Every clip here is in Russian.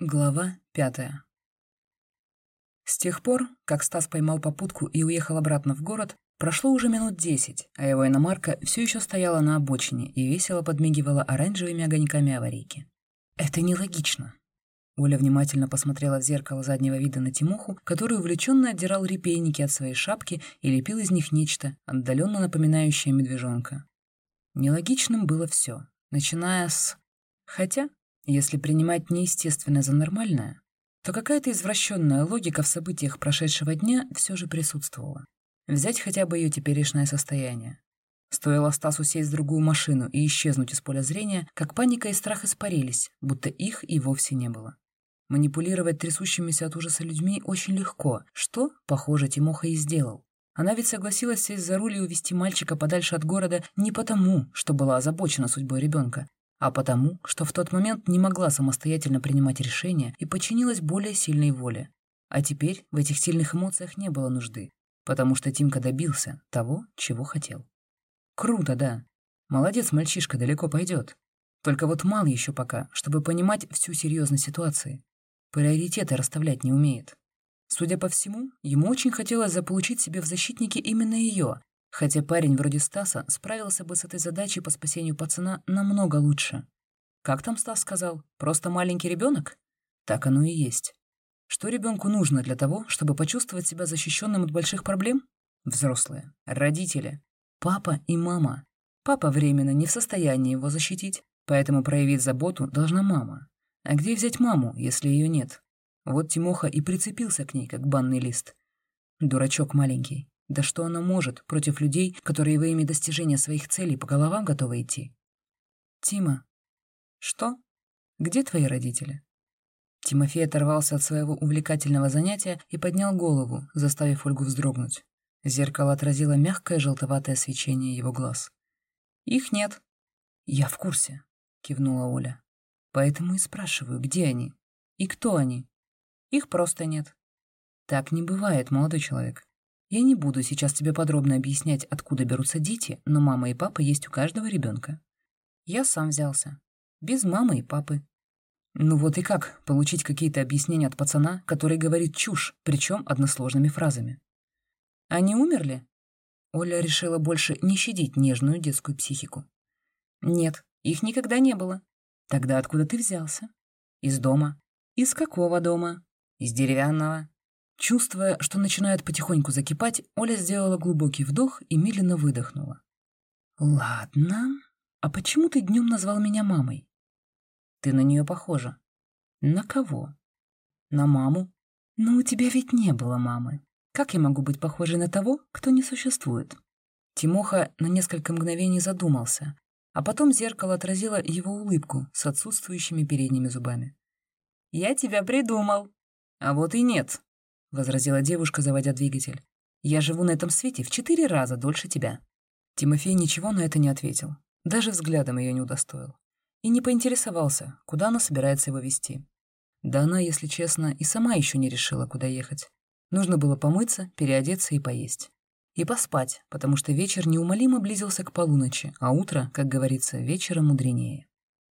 Глава пятая. С тех пор, как Стас поймал попутку и уехал обратно в город, прошло уже минут десять, а его иномарка все еще стояла на обочине и весело подмигивала оранжевыми огоньками аварийки. Это нелогично. Оля внимательно посмотрела в зеркало заднего вида на Тимоху, который увлеченно отдирал репейники от своей шапки и лепил из них нечто, отдаленно напоминающее медвежонка. Нелогичным было все, начиная с... Хотя если принимать неестественное за нормальное, то какая-то извращенная логика в событиях прошедшего дня все же присутствовала. Взять хотя бы ее теперешнее состояние. Стоило Стасу сесть в другую машину и исчезнуть из поля зрения, как паника и страх испарились, будто их и вовсе не было. Манипулировать трясущимися от ужаса людьми очень легко, что, похоже, Тимоха и сделал. Она ведь согласилась сесть за руль и увести мальчика подальше от города не потому, что была озабочена судьбой ребенка, а потому, что в тот момент не могла самостоятельно принимать решения и подчинилась более сильной воле. А теперь в этих сильных эмоциях не было нужды, потому что Тимка добился того, чего хотел. Круто, да. Молодец, мальчишка, далеко пойдет. Только вот мал еще пока, чтобы понимать всю серьезность ситуации. Приоритеты расставлять не умеет. Судя по всему, ему очень хотелось заполучить себе в защитнике именно ее, Хотя парень вроде Стаса справился бы с этой задачей по спасению пацана намного лучше. Как там Стас сказал? Просто маленький ребенок? Так оно и есть. Что ребенку нужно для того, чтобы почувствовать себя защищенным от больших проблем? Взрослые, родители, папа и мама. Папа временно не в состоянии его защитить, поэтому проявить заботу должна мама. А где взять маму, если ее нет? Вот Тимоха и прицепился к ней, как банный лист. Дурачок маленький. Да что она может против людей, которые во имя достижения своих целей по головам готовы идти? Тима. Что? Где твои родители? Тимофей оторвался от своего увлекательного занятия и поднял голову, заставив Ольгу вздрогнуть. Зеркало отразило мягкое желтоватое свечение его глаз. «Их нет». «Я в курсе», — кивнула Оля. «Поэтому и спрашиваю, где они? И кто они?» «Их просто нет». «Так не бывает, молодой человек. Я не буду сейчас тебе подробно объяснять, откуда берутся дети, но мама и папа есть у каждого ребенка. Я сам взялся. Без мамы и папы. Ну вот и как получить какие-то объяснения от пацана, который говорит чушь, причем односложными фразами? Они умерли? Оля решила больше не щадить нежную детскую психику. Нет, их никогда не было. Тогда откуда ты взялся? Из дома. Из какого дома? Из деревянного. Чувствуя, что начинает потихоньку закипать, Оля сделала глубокий вдох и медленно выдохнула. «Ладно. А почему ты днем назвал меня мамой?» «Ты на нее похожа». «На кого?» «На маму». «Но у тебя ведь не было мамы. Как я могу быть похожей на того, кто не существует?» Тимоха на несколько мгновений задумался, а потом зеркало отразило его улыбку с отсутствующими передними зубами. «Я тебя придумал!» «А вот и нет!» — возразила девушка, заводя двигатель. «Я живу на этом свете в четыре раза дольше тебя». Тимофей ничего на это не ответил. Даже взглядом ее не удостоил. И не поинтересовался, куда она собирается его вести. Да она, если честно, и сама еще не решила, куда ехать. Нужно было помыться, переодеться и поесть. И поспать, потому что вечер неумолимо близился к полуночи, а утро, как говорится, вечером мудренее.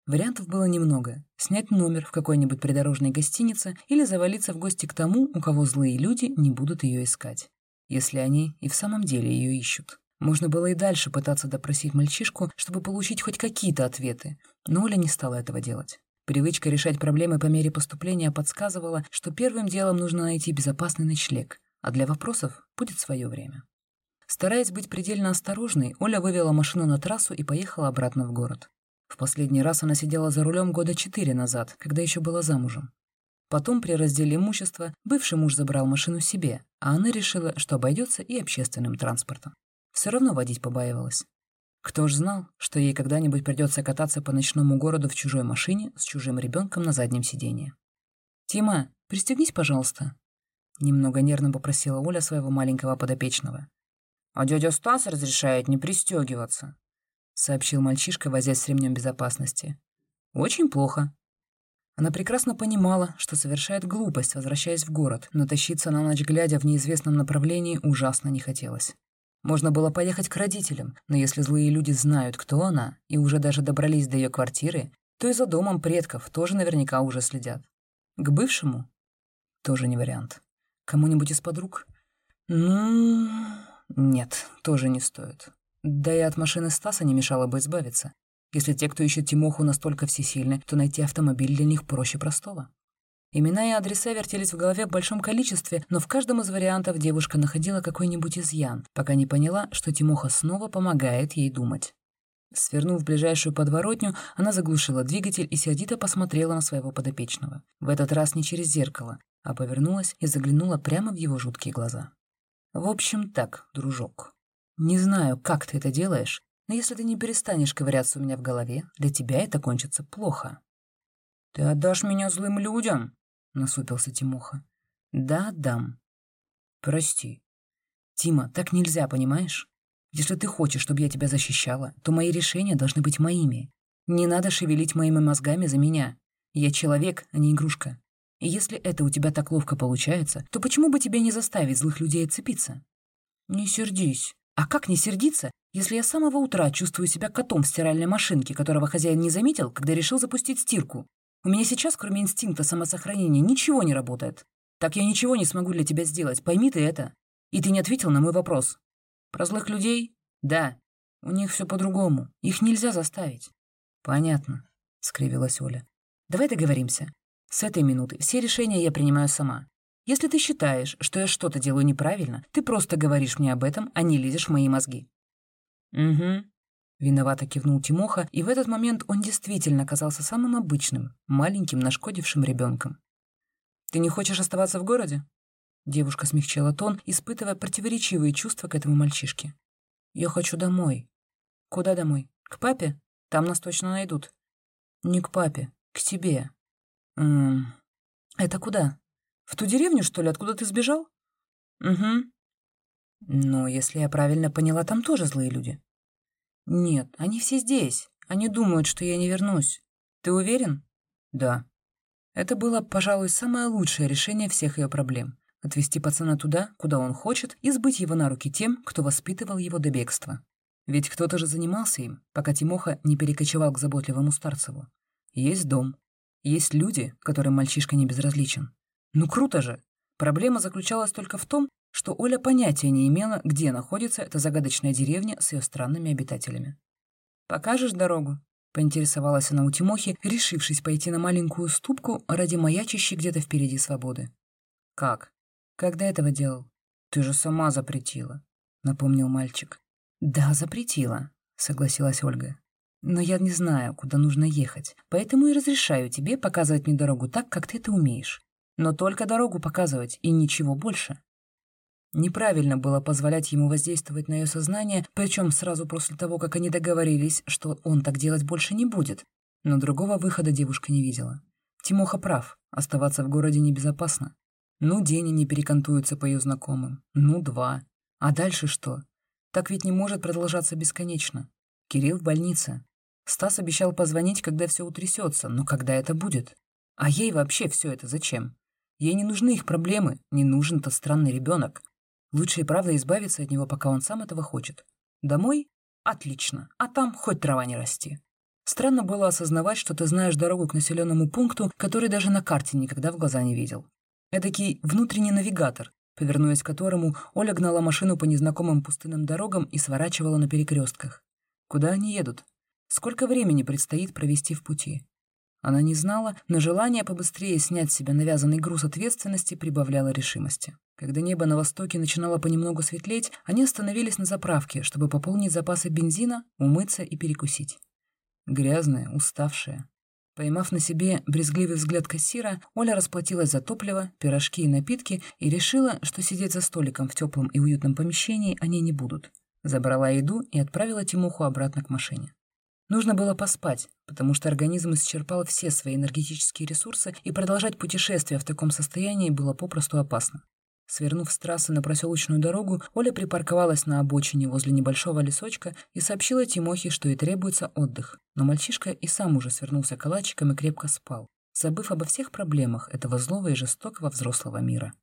Вариантов было немного. Снять номер в какой-нибудь придорожной гостинице или завалиться в гости к тому, у кого злые люди не будут ее искать. Если они и в самом деле ее ищут. Можно было и дальше пытаться допросить мальчишку, чтобы получить хоть какие-то ответы, но Оля не стала этого делать. Привычка решать проблемы по мере поступления подсказывала, что первым делом нужно найти безопасный ночлег, а для вопросов будет свое время. Стараясь быть предельно осторожной, Оля вывела машину на трассу и поехала обратно в город. В последний раз она сидела за рулем года четыре назад, когда еще была замужем. Потом при разделе имущества бывший муж забрал машину себе, а она решила, что обойдется и общественным транспортом. Все равно водить побаивалась. Кто ж знал, что ей когда-нибудь придется кататься по ночному городу в чужой машине с чужим ребенком на заднем сиденье. «Тима, пристегнись, пожалуйста», — немного нервно попросила Оля своего маленького подопечного. «А дядя Стас разрешает не пристегиваться», сообщил мальчишка, возясь с ремнем безопасности. «Очень плохо». Она прекрасно понимала, что совершает глупость, возвращаясь в город, но тащиться на ночь глядя в неизвестном направлении ужасно не хотелось. Можно было поехать к родителям, но если злые люди знают, кто она, и уже даже добрались до ее квартиры, то и за домом предков тоже наверняка уже следят. К бывшему? Тоже не вариант. Кому-нибудь из подруг? Ну... Нет, тоже не стоит. Да и от машины Стаса не мешало бы избавиться. Если те, кто ищет Тимоху, настолько всесильны, то найти автомобиль для них проще простого. Имена и адреса вертелись в голове в большом количестве, но в каждом из вариантов девушка находила какой-нибудь изъян, пока не поняла, что Тимоха снова помогает ей думать. Свернув в ближайшую подворотню, она заглушила двигатель и сердито посмотрела на своего подопечного. В этот раз не через зеркало, а повернулась и заглянула прямо в его жуткие глаза. «В общем так, дружок. Не знаю, как ты это делаешь, но если ты не перестанешь ковыряться у меня в голове, для тебя это кончится плохо». «Ты отдашь меня злым людям?» — насупился Тимоха. «Да, отдам». «Прости». «Тима, так нельзя, понимаешь? Если ты хочешь, чтобы я тебя защищала, то мои решения должны быть моими. Не надо шевелить моими мозгами за меня. Я человек, а не игрушка. И если это у тебя так ловко получается, то почему бы тебе не заставить злых людей отцепиться? Не сердись. А как не сердиться, если я с самого утра чувствую себя котом в стиральной машинке, которого хозяин не заметил, когда решил запустить стирку? У меня сейчас, кроме инстинкта самосохранения, ничего не работает. Так я ничего не смогу для тебя сделать, пойми ты это. И ты не ответил на мой вопрос. Про злых людей? Да. У них все по-другому. Их нельзя заставить. Понятно, — скривилась Оля. Давай договоримся. С этой минуты все решения я принимаю сама. Если ты считаешь, что я что-то делаю неправильно, ты просто говоришь мне об этом, а не лезешь в мои мозги. Угу. Виновато кивнул Тимоха, и в этот момент он действительно оказался самым обычным, маленьким, нашкодившим ребенком. «Ты не хочешь оставаться в городе?» Девушка смягчила тон, испытывая противоречивые чувства к этому мальчишке. «Я хочу домой». «Куда домой? К папе? Там нас точно найдут». «Не к папе, к тебе». «Ммм... Это куда? В ту деревню, что ли, откуда ты сбежал?» «Угу». «Но, если я правильно поняла, там тоже злые люди». «Нет, они все здесь. Они думают, что я не вернусь. Ты уверен?» «Да». Это было, пожалуй, самое лучшее решение всех ее проблем отвезти пацана туда, куда он хочет, и сбыть его на руки тем, кто воспитывал его до бегства. Ведь кто-то же занимался им, пока Тимоха не перекочевал к заботливому Старцеву. Есть дом. Есть люди, которым мальчишка не безразличен. Ну круто же! Проблема заключалась только в том, что Оля понятия не имела, где находится эта загадочная деревня с ее странными обитателями. «Покажешь дорогу?» — поинтересовалась она у Тимохи, решившись пойти на маленькую ступку ради маячащей где-то впереди свободы. «Как?» «Когда этого делал?» «Ты же сама запретила», — напомнил мальчик. «Да, запретила», — согласилась Ольга. «Но я не знаю, куда нужно ехать, поэтому и разрешаю тебе показывать мне дорогу так, как ты это умеешь. Но только дорогу показывать и ничего больше». Неправильно было позволять ему воздействовать на ее сознание, причем сразу после того, как они договорились, что он так делать больше не будет. Но другого выхода девушка не видела. Тимоха прав, оставаться в городе небезопасно. Ну, день они перекантуются по ее знакомым. Ну, два. А дальше что? Так ведь не может продолжаться бесконечно. Кирилл в больнице. Стас обещал позвонить, когда все утрясется, но когда это будет? А ей вообще все это зачем? Ей не нужны их проблемы, не нужен тот странный ребенок. Лучше и правда избавиться от него, пока он сам этого хочет. Домой? Отлично. А там хоть трава не расти. Странно было осознавать, что ты знаешь дорогу к населенному пункту, который даже на карте никогда в глаза не видел. Эдакий внутренний навигатор, повернуясь к которому, Оля гнала машину по незнакомым пустынным дорогам и сворачивала на перекрестках. Куда они едут? Сколько времени предстоит провести в пути? Она не знала, но желание побыстрее снять с себя навязанный груз ответственности прибавляло решимости. Когда небо на востоке начинало понемногу светлеть, они остановились на заправке, чтобы пополнить запасы бензина, умыться и перекусить. Грязная, уставшая, Поймав на себе брезгливый взгляд кассира, Оля расплатилась за топливо, пирожки и напитки и решила, что сидеть за столиком в теплом и уютном помещении они не будут. Забрала еду и отправила Тимуху обратно к машине. Нужно было поспать, потому что организм исчерпал все свои энергетические ресурсы, и продолжать путешествие в таком состоянии было попросту опасно. Свернув с трассы на проселочную дорогу, Оля припарковалась на обочине возле небольшого лесочка и сообщила Тимохе, что ей требуется отдых. Но мальчишка и сам уже свернулся калачиком и крепко спал, забыв обо всех проблемах этого злого и жестокого взрослого мира.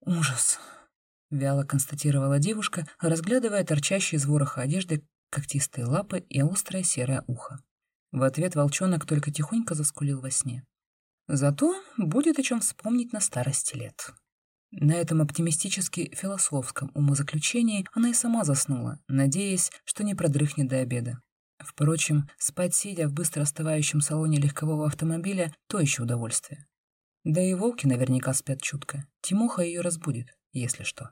«Ужас!» — вяло констатировала девушка, разглядывая торчащие из вороха одежды когтистые лапы и острое серое ухо. В ответ волчонок только тихонько заскулил во сне. Зато будет о чем вспомнить на старости лет. На этом оптимистически философском умозаключении она и сама заснула, надеясь, что не продрыхнет до обеда. Впрочем, спать сидя в быстро остывающем салоне легкового автомобиля – то еще удовольствие. Да и волки наверняка спят чутко. Тимоха ее разбудит, если что.